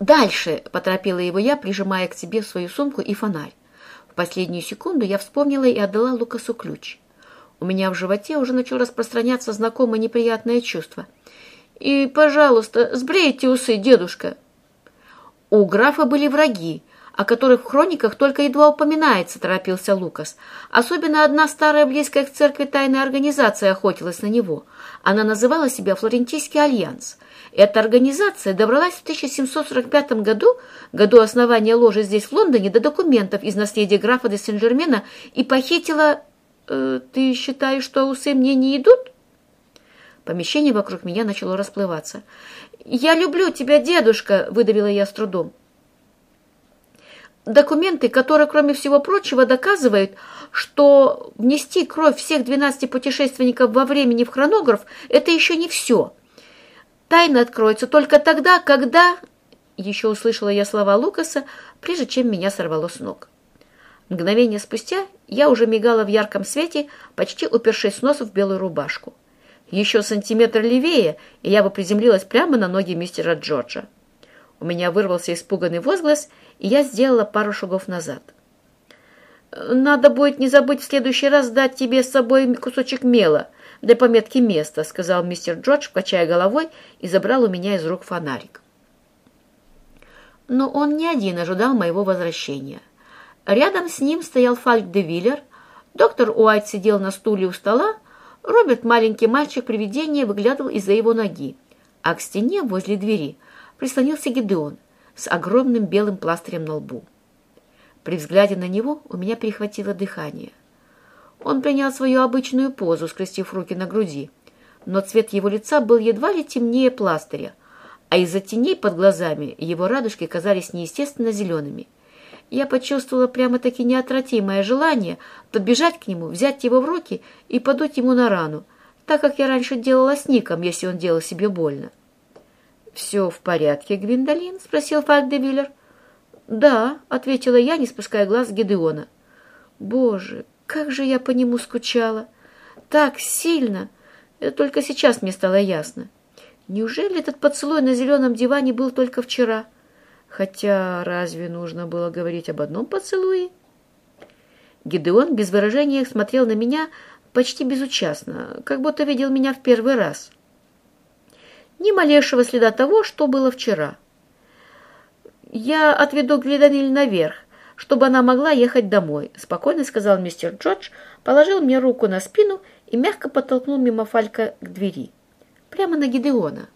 «Дальше!» — поторопила его я, прижимая к себе свою сумку и фонарь. В последнюю секунду я вспомнила и отдала Лукасу ключ. У меня в животе уже начало распространяться знакомое неприятное чувство. «И, пожалуйста, сбрейте усы, дедушка!» У графа были враги, о которых в хрониках только едва упоминается, торопился Лукас. Особенно одна старая близкая к церкви тайная организация охотилась на него. Она называла себя Флорентийский альянс. Эта организация добралась в 1745 году, году основания ложи здесь, в Лондоне, до документов из наследия графа де Сен-Жермена и похитила... Э, «Ты считаешь, что усы мне не идут?» Помещение вокруг меня начало расплываться. «Я люблю тебя, дедушка!» — выдавила я с трудом. Документы, которые, кроме всего прочего, доказывают, что внести кровь всех 12 путешественников во времени в хронограф – это еще не все. Тайна откроется только тогда, когда... Еще услышала я слова Лукаса, прежде чем меня сорвало с ног. Мгновение спустя я уже мигала в ярком свете, почти упершись носом в белую рубашку. Еще сантиметр левее, и я бы приземлилась прямо на ноги мистера Джорджа. У меня вырвался испуганный возглас, и я сделала пару шагов назад. «Надо будет не забыть в следующий раз дать тебе с собой кусочек мела для пометки места», сказал мистер Джордж, качая головой, и забрал у меня из рук фонарик. Но он не один ожидал моего возвращения. Рядом с ним стоял Фальк де Виллер, доктор Уайт сидел на стуле у стола, Роберт, маленький мальчик-привидение, выглядывал из-за его ноги, а к стене возле двери прислонился Гидеон с огромным белым пластырем на лбу. При взгляде на него у меня перехватило дыхание. Он принял свою обычную позу, скрестив руки на груди, но цвет его лица был едва ли темнее пластыря, а из-за теней под глазами его радужки казались неестественно зелеными. Я почувствовала прямо-таки неотвратимое желание подбежать к нему, взять его в руки и подуть ему на рану, так как я раньше делала с Ником, если он делал себе больно. «Все в порядке, Гвиндолин?» — спросил Фальдевиллер. «Да», — ответила я, не спуская глаз Гедеона. «Боже, как же я по нему скучала! Так сильно! Это только сейчас мне стало ясно. Неужели этот поцелуй на зеленом диване был только вчера? Хотя разве нужно было говорить об одном поцелуе?» Гедеон без выражения смотрел на меня почти безучастно, как будто видел меня в первый раз ни малейшего следа того, что было вчера. «Я отведу Глидониль наверх, чтобы она могла ехать домой», — спокойно сказал мистер Джордж, положил мне руку на спину и мягко подтолкнул мимо Фалька к двери. Прямо на Гидеона.